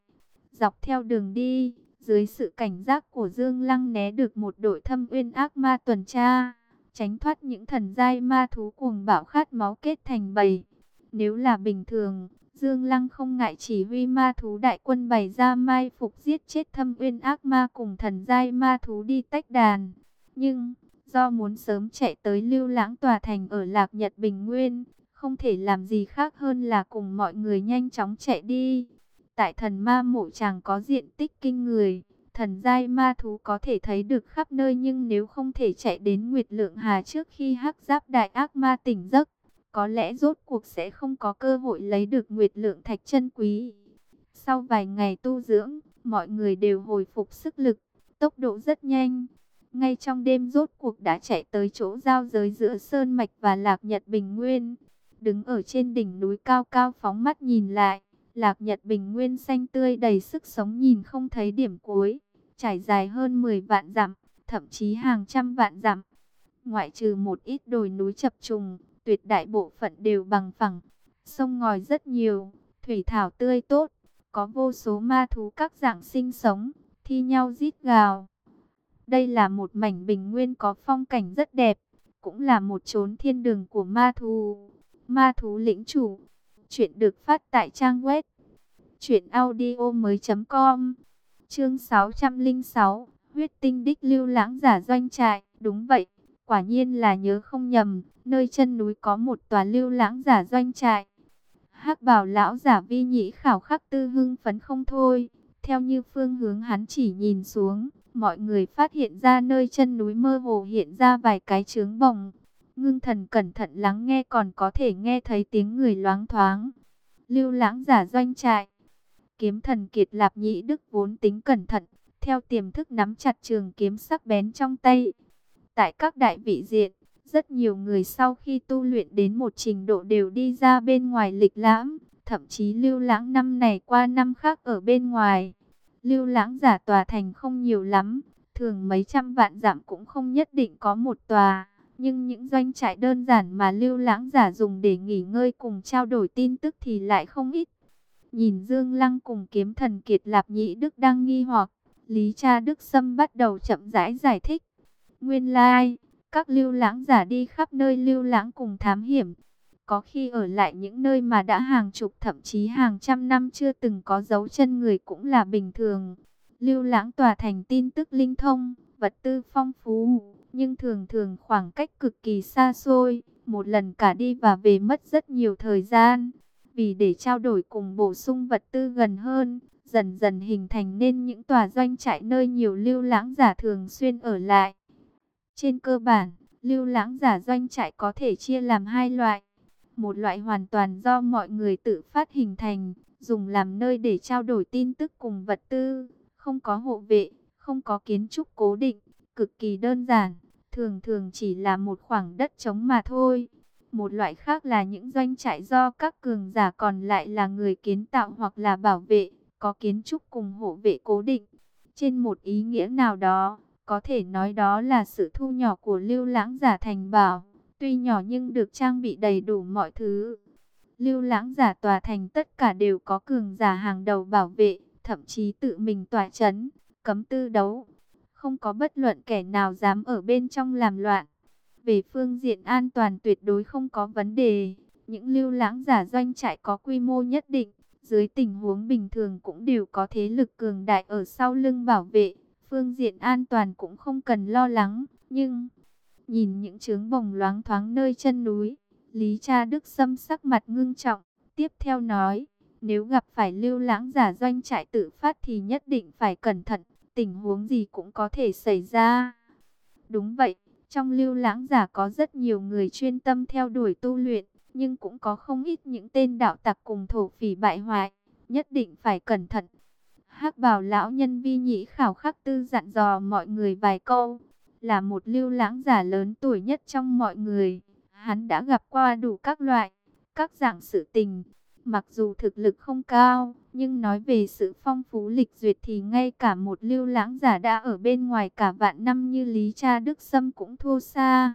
Dọc theo đường đi, dưới sự cảnh giác của Dương Lăng né được một đội thâm uyên ác ma tuần tra, tránh thoát những thần giai ma thú cuồng bạo khát máu kết thành bầy. Nếu là bình thường, Dương Lăng không ngại chỉ huy ma thú đại quân bày ra mai phục giết chết thâm uyên ác ma cùng thần giai ma thú đi tách đàn. Nhưng, do muốn sớm chạy tới lưu lãng tòa thành ở Lạc Nhật Bình Nguyên, không thể làm gì khác hơn là cùng mọi người nhanh chóng chạy đi. Tại thần ma mộ chàng có diện tích kinh người, thần giai ma thú có thể thấy được khắp nơi nhưng nếu không thể chạy đến Nguyệt Lượng Hà trước khi hắc giáp đại ác ma tỉnh giấc, có lẽ rốt cuộc sẽ không có cơ hội lấy được nguyệt lượng thạch chân quý. Sau vài ngày tu dưỡng, mọi người đều hồi phục sức lực, tốc độ rất nhanh. Ngay trong đêm rốt cuộc đã chạy tới chỗ giao giới giữa Sơn Mạch và Lạc Nhật Bình Nguyên. Đứng ở trên đỉnh núi cao cao phóng mắt nhìn lại, Lạc Nhật Bình Nguyên xanh tươi đầy sức sống nhìn không thấy điểm cuối, trải dài hơn 10 vạn dặm, thậm chí hàng trăm vạn dặm. Ngoại trừ một ít đồi núi chập trùng, tuyệt đại bộ phận đều bằng phẳng, sông ngòi rất nhiều, thủy thảo tươi tốt, có vô số ma thú các dạng sinh sống, thi nhau rít gào. Đây là một mảnh bình nguyên có phong cảnh rất đẹp, cũng là một chốn thiên đường của ma thú. Ma thú lĩnh chủ. Chuyện được phát tại trang web truyệnaudiomoi.com. Chương 606, huyết tinh đích lưu lãng giả doanh trại, đúng vậy, quả nhiên là nhớ không nhầm, nơi chân núi có một tòa lưu lãng giả doanh trại. hắc bảo lão giả vi nhĩ khảo khắc tư hưng phấn không thôi, theo như phương hướng hắn chỉ nhìn xuống, mọi người phát hiện ra nơi chân núi mơ hồ hiện ra vài cái trướng bồng. Ngưng thần cẩn thận lắng nghe còn có thể nghe thấy tiếng người loáng thoáng. Lưu lãng giả doanh trại. Kiếm thần kiệt lạp nhĩ đức vốn tính cẩn thận, theo tiềm thức nắm chặt trường kiếm sắc bén trong tay. Tại các đại vị diện, rất nhiều người sau khi tu luyện đến một trình độ đều đi ra bên ngoài lịch lãm, thậm chí lưu lãng năm này qua năm khác ở bên ngoài. Lưu lãng giả tòa thành không nhiều lắm, thường mấy trăm vạn giảm cũng không nhất định có một tòa. Nhưng những doanh trại đơn giản mà lưu lãng giả dùng để nghỉ ngơi cùng trao đổi tin tức thì lại không ít. Nhìn Dương Lăng cùng kiếm thần Kiệt Lạp nhị Đức đang nghi hoặc, Lý Cha Đức Sâm bắt đầu chậm rãi giải thích. Nguyên lai, like, các lưu lãng giả đi khắp nơi lưu lãng cùng thám hiểm. Có khi ở lại những nơi mà đã hàng chục thậm chí hàng trăm năm chưa từng có dấu chân người cũng là bình thường. Lưu lãng tòa thành tin tức linh thông, vật tư phong phú, nhưng thường thường khoảng cách cực kỳ xa xôi, một lần cả đi và về mất rất nhiều thời gian. Vì để trao đổi cùng bổ sung vật tư gần hơn, dần dần hình thành nên những tòa doanh trại nơi nhiều lưu lãng giả thường xuyên ở lại. Trên cơ bản, lưu lãng giả doanh trại có thể chia làm hai loại. Một loại hoàn toàn do mọi người tự phát hình thành, dùng làm nơi để trao đổi tin tức cùng vật tư, không có hộ vệ, không có kiến trúc cố định, cực kỳ đơn giản, thường thường chỉ là một khoảng đất trống mà thôi. Một loại khác là những doanh trại do các cường giả còn lại là người kiến tạo hoặc là bảo vệ, có kiến trúc cùng hộ vệ cố định. Trên một ý nghĩa nào đó, có thể nói đó là sự thu nhỏ của lưu lãng giả thành bảo, tuy nhỏ nhưng được trang bị đầy đủ mọi thứ. Lưu lãng giả tòa thành tất cả đều có cường giả hàng đầu bảo vệ, thậm chí tự mình tỏa chấn, cấm tư đấu. Không có bất luận kẻ nào dám ở bên trong làm loạn. Về phương diện an toàn tuyệt đối không có vấn đề. Những lưu lãng giả doanh trại có quy mô nhất định, dưới tình huống bình thường cũng đều có thế lực cường đại ở sau lưng bảo vệ. Phương diện an toàn cũng không cần lo lắng, nhưng nhìn những trướng bồng loáng thoáng nơi chân núi, Lý Cha Đức Sâm sắc mặt ngưng trọng, tiếp theo nói, nếu gặp phải lưu lãng giả doanh trại tự phát thì nhất định phải cẩn thận, tình huống gì cũng có thể xảy ra. Đúng vậy, trong lưu lãng giả có rất nhiều người chuyên tâm theo đuổi tu luyện, nhưng cũng có không ít những tên đạo tặc cùng thổ phỉ bại hoại, nhất định phải cẩn thận. hắc bảo lão nhân vi nhĩ khảo khắc tư dặn dò mọi người vài câu, là một lưu lãng giả lớn tuổi nhất trong mọi người. Hắn đã gặp qua đủ các loại, các dạng sự tình. Mặc dù thực lực không cao, nhưng nói về sự phong phú lịch duyệt thì ngay cả một lưu lãng giả đã ở bên ngoài cả vạn năm như Lý Cha Đức Sâm cũng thua xa.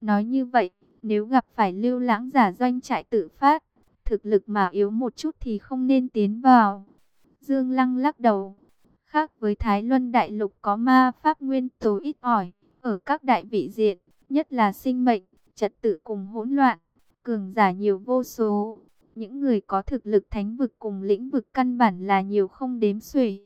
Nói như vậy, nếu gặp phải lưu lãng giả doanh trại tự phát, thực lực mà yếu một chút thì không nên tiến vào. Dương Lăng lắc đầu. Khác với Thái Luân Đại Lục có ma pháp nguyên tố ít ỏi, ở các đại vị diện, nhất là sinh mệnh, trật tự cùng hỗn loạn, cường giả nhiều vô số. Những người có thực lực thánh vực cùng lĩnh vực căn bản là nhiều không đếm xuể.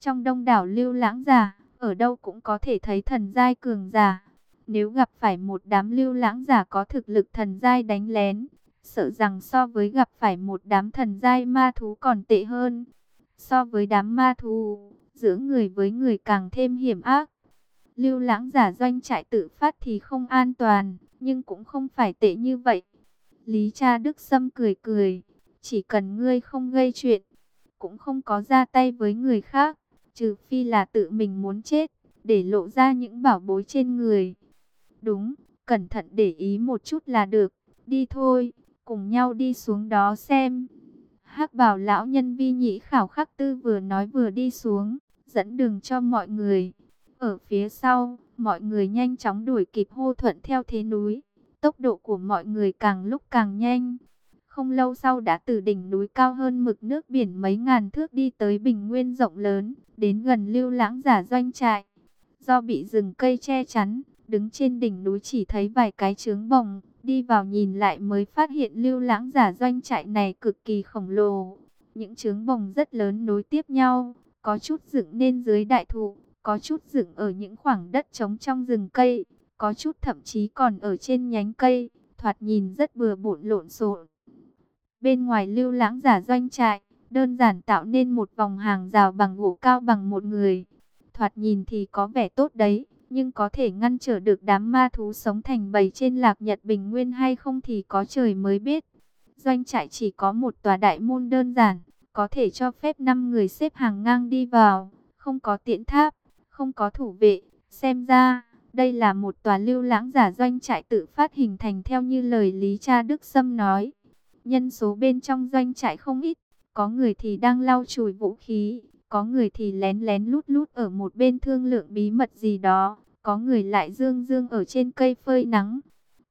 Trong đông đảo lưu lãng giả, ở đâu cũng có thể thấy thần giai cường giả. Nếu gặp phải một đám lưu lãng giả có thực lực thần giai đánh lén, sợ rằng so với gặp phải một đám thần giai ma thú còn tệ hơn. So với đám ma thú, giữa người với người càng thêm hiểm ác. Lưu lãng giả doanh trại tự phát thì không an toàn, nhưng cũng không phải tệ như vậy. Lý cha Đức Sâm cười cười, chỉ cần ngươi không gây chuyện, cũng không có ra tay với người khác, trừ phi là tự mình muốn chết, để lộ ra những bảo bối trên người. Đúng, cẩn thận để ý một chút là được, đi thôi, cùng nhau đi xuống đó xem. hắc bảo lão nhân vi nhĩ khảo khắc tư vừa nói vừa đi xuống, dẫn đường cho mọi người. Ở phía sau, mọi người nhanh chóng đuổi kịp hô thuận theo thế núi. Tốc độ của mọi người càng lúc càng nhanh. Không lâu sau đã từ đỉnh núi cao hơn mực nước biển mấy ngàn thước đi tới bình nguyên rộng lớn, đến gần lưu lãng giả doanh trại. Do bị rừng cây che chắn, đứng trên đỉnh núi chỉ thấy vài cái trướng bồng, đi vào nhìn lại mới phát hiện lưu lãng giả doanh trại này cực kỳ khổng lồ. Những trướng bồng rất lớn nối tiếp nhau, có chút dựng nên dưới đại thụ, có chút dựng ở những khoảng đất trống trong rừng cây, có chút thậm chí còn ở trên nhánh cây, thoạt nhìn rất bừa bộn lộn xộn. Bên ngoài lưu lãng giả doanh trại, đơn giản tạo nên một vòng hàng rào bằng gỗ cao bằng một người. Thoạt nhìn thì có vẻ tốt đấy, nhưng có thể ngăn trở được đám ma thú sống thành bầy trên lạc nhật bình nguyên hay không thì có trời mới biết. Doanh trại chỉ có một tòa đại môn đơn giản, có thể cho phép 5 người xếp hàng ngang đi vào, không có tiễn tháp, không có thủ vệ. Xem ra, đây là một tòa lưu lãng giả doanh trại tự phát hình thành theo như lời Lý Cha Đức Sâm nói. Nhân số bên trong doanh trại không ít, có người thì đang lau chùi vũ khí, có người thì lén lén lút lút ở một bên thương lượng bí mật gì đó, có người lại dương dương ở trên cây phơi nắng.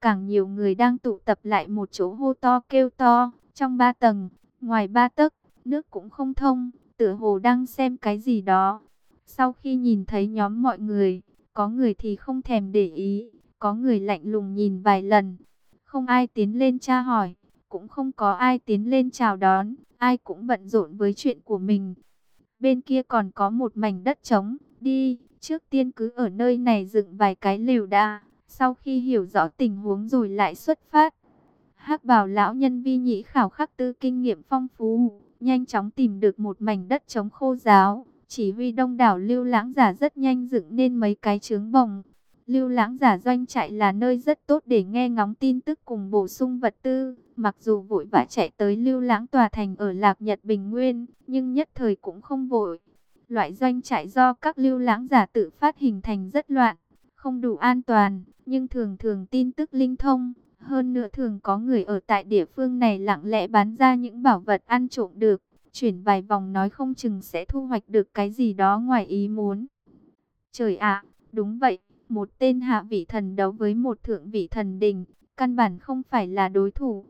Càng nhiều người đang tụ tập lại một chỗ hô to kêu to, trong ba tầng, ngoài ba tấc, nước cũng không thông, tựa hồ đang xem cái gì đó. Sau khi nhìn thấy nhóm mọi người, có người thì không thèm để ý, có người lạnh lùng nhìn vài lần. Không ai tiến lên tra hỏi, cũng không có ai tiến lên chào đón, ai cũng bận rộn với chuyện của mình. Bên kia còn có một mảnh đất trống, đi, Trước tiên cứ ở nơi này dựng vài cái lều đa, sau khi hiểu rõ tình huống rồi lại xuất phát. hắc bảo lão nhân vi nhĩ khảo khắc tư kinh nghiệm phong phú, nhanh chóng tìm được một mảnh đất trống khô giáo. Chỉ huy đông đảo lưu lãng giả rất nhanh dựng nên mấy cái trướng bồng. Lưu lãng giả doanh trại là nơi rất tốt để nghe ngóng tin tức cùng bổ sung vật tư. Mặc dù vội vã chạy tới lưu lãng tòa thành ở Lạc Nhật Bình Nguyên, nhưng nhất thời cũng không vội. Loại doanh trại do các lưu lãng giả tự phát hình thành rất loạn, không đủ an toàn, nhưng thường thường tin tức linh thông. Hơn nữa thường có người ở tại địa phương này lặng lẽ bán ra những bảo vật ăn trộm được. Chuyển vài vòng nói không chừng sẽ thu hoạch được cái gì đó ngoài ý muốn. Trời ạ, đúng vậy, một tên hạ vị thần đấu với một thượng vị thần đình, căn bản không phải là đối thủ.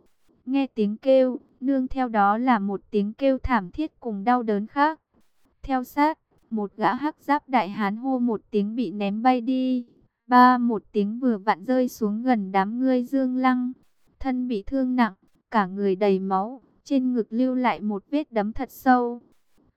Nghe tiếng kêu, nương theo đó là một tiếng kêu thảm thiết cùng đau đớn khác. Theo sát, một gã hắc giáp đại hán hô một tiếng bị ném bay đi. Ba một tiếng vừa vặn rơi xuống gần đám ngươi dương lăng. Thân bị thương nặng, cả người đầy máu, trên ngực lưu lại một vết đấm thật sâu.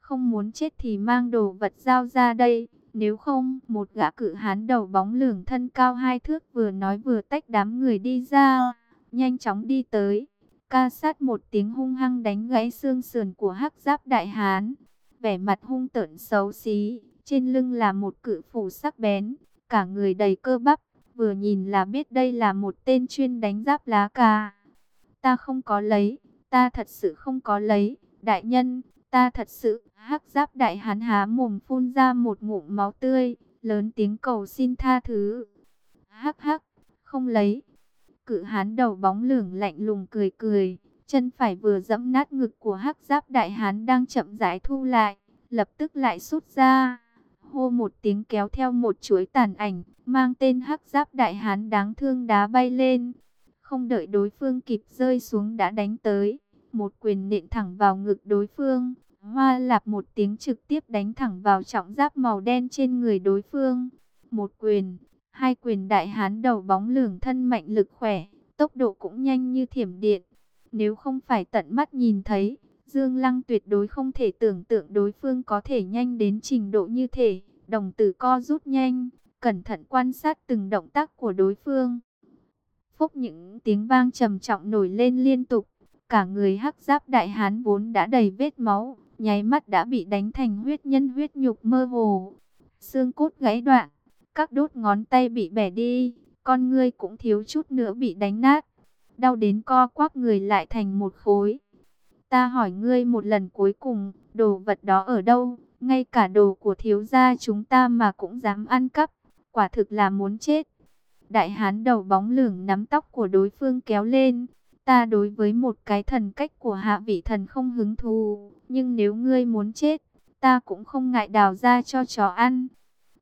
Không muốn chết thì mang đồ vật giao ra đây. Nếu không, một gã cự hán đầu bóng lường thân cao hai thước vừa nói vừa tách đám người đi ra. Nhanh chóng đi tới. Ca sát một tiếng hung hăng đánh gãy xương sườn của hắc giáp đại hán. Vẻ mặt hung tợn xấu xí. Trên lưng là một cự phủ sắc bén. Cả người đầy cơ bắp. Vừa nhìn là biết đây là một tên chuyên đánh giáp lá cà. Ta không có lấy ta thật sự không có lấy, đại nhân, ta thật sự, hắc giáp đại hán há mồm phun ra một ngụm máu tươi, lớn tiếng cầu xin tha thứ. Hắc hắc, không lấy. Cự hán đầu bóng lửng lạnh lùng cười cười, chân phải vừa dẫm nát ngực của hắc giáp đại hán đang chậm rãi thu lại, lập tức lại rút ra. Hô một tiếng kéo theo một chuỗi tàn ảnh, mang tên hắc giáp đại hán đáng thương đá bay lên. Không đợi đối phương kịp rơi xuống đã đánh tới một quyền nện thẳng vào ngực đối phương. Hoa lạp một tiếng trực tiếp đánh thẳng vào trọng giáp màu đen trên người đối phương. Một quyền, hai quyền đại hán đầu bóng lường thân mạnh lực khỏe, tốc độ cũng nhanh như thiểm điện. Nếu không phải tận mắt nhìn thấy, Dương Lăng tuyệt đối không thể tưởng tượng đối phương có thể nhanh đến trình độ như thể Đồng tử co rút nhanh, cẩn thận quan sát từng động tác của đối phương. Phúc những tiếng vang trầm trọng nổi lên liên tục. Cả người hắc giáp đại hán vốn đã đầy vết máu, nháy mắt đã bị đánh thành huyết nhân huyết nhục mơ hồ. Xương cốt gãy đoạn, các đốt ngón tay bị bẻ đi, con ngươi cũng thiếu chút nữa bị đánh nát. Đau đến co quắp người lại thành một khối. Ta hỏi ngươi một lần cuối cùng, đồ vật đó ở đâu? Ngay cả đồ của thiếu gia chúng ta mà cũng dám ăn cắp. Quả thực là muốn chết. Đại hán đầu bóng lửng nắm tóc của đối phương kéo lên, Ta đối với một cái thần cách của hạ vị thần không hứng thú, nhưng nếu ngươi muốn chết, ta cũng không ngại đào ra cho chó ăn.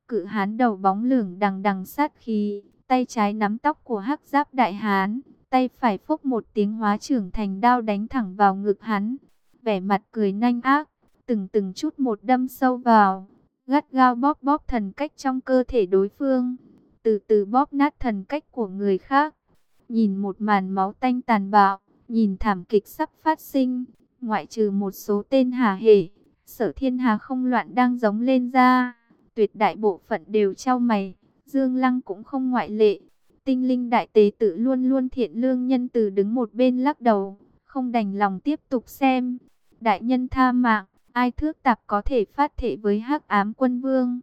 Cự hán đầu bóng lửng đằng đằng sát khí, tay trái nắm tóc của hắc giáp đại hán, tay phải phúc một tiếng hóa trưởng thành đao đánh thẳng vào ngực hắn. Vẻ mặt cười nanh ác, từng từng chút một đâm sâu vào, gắt gao bóp bóp thần cách trong cơ thể đối phương, từ từ bóp nát thần cách của người khác. Nhìn một màn máu tanh tàn bạo, nhìn thảm kịch sắp phát sinh, ngoại trừ một số tên hà hề, sở thiên hà không loạn đang giống lên ra, tuyệt đại bộ phận đều trao mày, Dương Lăng cũng không ngoại lệ. Tinh linh đại tế tự luôn luôn thiện lương nhân từ đứng một bên lắc đầu, không đành lòng tiếp tục xem. Đại nhân tha mạng, ai thước tạp có thể phát thể với hắc ám quân vương.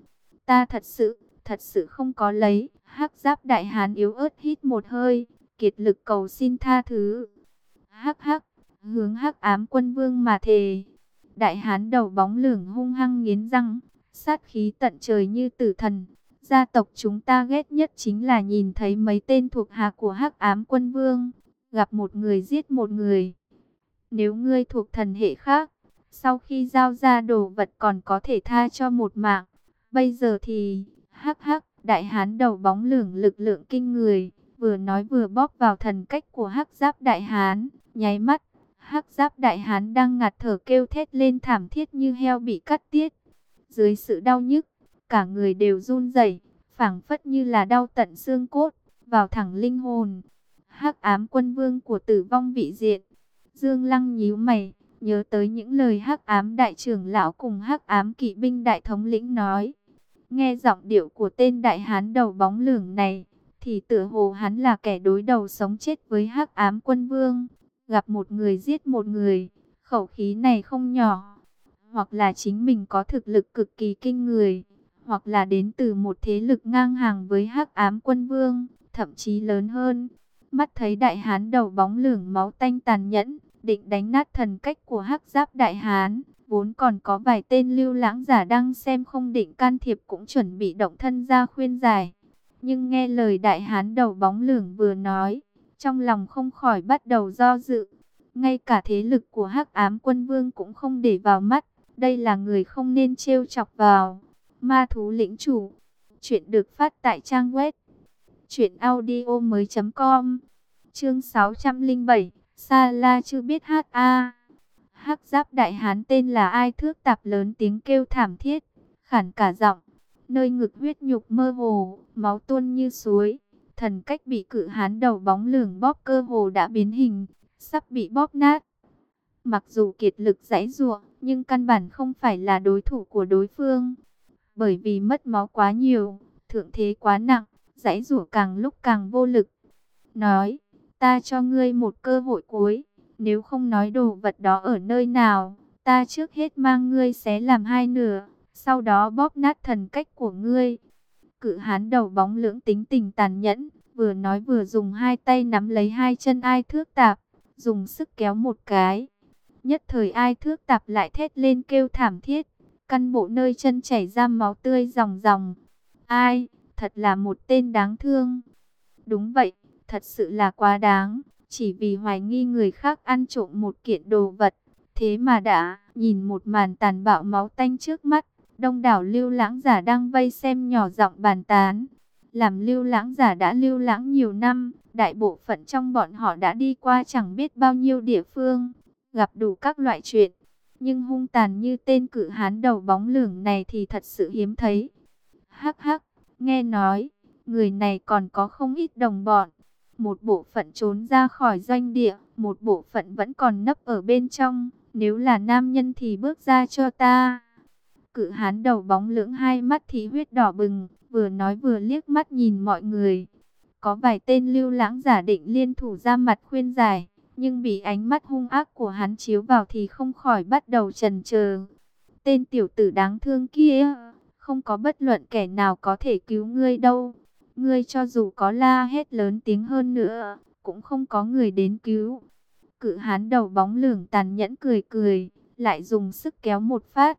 Ta thật sự, thật sự không có lấy. hắc giáp đại hán yếu ớt hít một hơi, kiệt lực cầu xin tha thứ. Hắc hắc, hướng hắc ám quân vương mà thề. Đại hán đầu bóng lửng hung hăng nghiến răng, sát khí tận trời như tử thần. Gia tộc chúng ta ghét nhất chính là nhìn thấy mấy tên thuộc hạ của hắc ám quân vương, gặp một người giết một người. Nếu ngươi thuộc thần hệ khác, sau khi giao ra đồ vật còn có thể tha cho một mạng. Bây giờ thì, hắc hắc, đại hán đầu bóng lửng lực lượng kinh người vừa nói vừa bóp vào thần cách của hắc giáp đại hán, nháy mắt, hắc giáp đại hán đang ngạt thở kêu thét lên thảm thiết như heo bị cắt tiết. Dưới sự đau nhức, cả người đều run rẩy, phảng phất như là đau tận xương cốt, vào thẳng linh hồn. Hắc ám quân vương của tử vong vị diện. Dương Lăng nhíu mày, nhớ tới những lời Hắc ám đại trưởng lão cùng Hắc ám kỵ binh đại thống lĩnh nói. Nghe giọng điệu của tên đại hán đầu bóng lường này, thì tựa hồ hắn là kẻ đối đầu sống chết với hắc ám quân vương. Gặp một người giết một người, khẩu khí này không nhỏ. Hoặc là chính mình có thực lực cực kỳ kinh người, hoặc là đến từ một thế lực ngang hàng với hắc ám quân vương, thậm chí lớn hơn. Mắt thấy đại hán đầu bóng lửng máu tanh tàn nhẫn, định đánh nát thần cách của hắc giáp đại hán. Vốn còn có vài tên lưu lãng giả đang xem không định can thiệp cũng chuẩn bị động thân ra khuyên giải. Nhưng nghe lời đại hán đầu bóng lửng vừa nói, trong lòng không khỏi bắt đầu do dự. Ngay cả thế lực của hắc ám quân vương cũng không để vào mắt. Đây là người không nên trêu chọc vào. Ma thú lĩnh chủ. Chuyện được phát tại trang web. Chuyện audio mới com. Chương 607. Sa la chưa biết hát a hắc giáp đại hán tên là ai thước tạp lớn tiếng kêu thảm thiết, khản cả giọng, nơi ngực huyết nhục mơ hồ, máu tuôn như suối, thần cách bị cự hán đầu bóng lường bóp cơ hồ đã biến hình, sắp bị bóp nát. Mặc dù kiệt lực giãy giụa, nhưng căn bản không phải là đối thủ của đối phương, bởi vì mất máu quá nhiều, thượng thế quá nặng, giãy giụa càng lúc càng vô lực. Nói, ta cho ngươi một cơ hội cuối nếu không nói đồ vật đó ở nơi nào, ta trước hết mang ngươi xé làm hai nửa, sau đó bóp nát thần cách của ngươi. Cự hán đầu bóng lưỡng tính tình tàn nhẫn, vừa nói vừa dùng hai tay nắm lấy hai chân ai thước tạp, dùng sức kéo một cái. Nhất thời ai thước tạp lại thét lên kêu thảm thiết, căn bộ nơi chân chảy ra máu tươi ròng ròng. Ai, thật là một tên đáng thương. Đúng vậy, thật sự là quá đáng chỉ vì hoài nghi người khác ăn trộm một kiện đồ vật. Thế mà đã nhìn một màn tàn bạo máu tanh trước mắt, đông đảo lưu lãng giả đang vây xem nhỏ giọng bàn tán. Làm lưu lãng giả đã lưu lãng nhiều năm, đại bộ phận trong bọn họ đã đi qua chẳng biết bao nhiêu địa phương, gặp đủ các loại chuyện. Nhưng hung tàn như tên cự hán đầu bóng lửng này thì thật sự hiếm thấy. Hắc hắc, nghe nói, người này còn có không ít đồng bọn. Một bộ phận trốn ra khỏi doanh địa, một bộ phận vẫn còn nấp ở bên trong. Nếu là nam nhân thì bước ra cho ta. Cự hán đầu bóng lưỡng hai mắt thí huyết đỏ bừng, vừa nói vừa liếc mắt nhìn mọi người. Có vài tên lưu lãng giả định liên thủ ra mặt khuyên giải, nhưng bị ánh mắt hung ác của hắn chiếu vào thì không khỏi bắt đầu trần chờ. Tên tiểu tử đáng thương kia, không có bất luận kẻ nào có thể cứu ngươi đâu. Ngươi cho dù có la hết lớn tiếng hơn nữa, cũng không có người đến cứu. Cự hán đầu bóng lửng tàn nhẫn cười cười, lại dùng sức kéo một phát.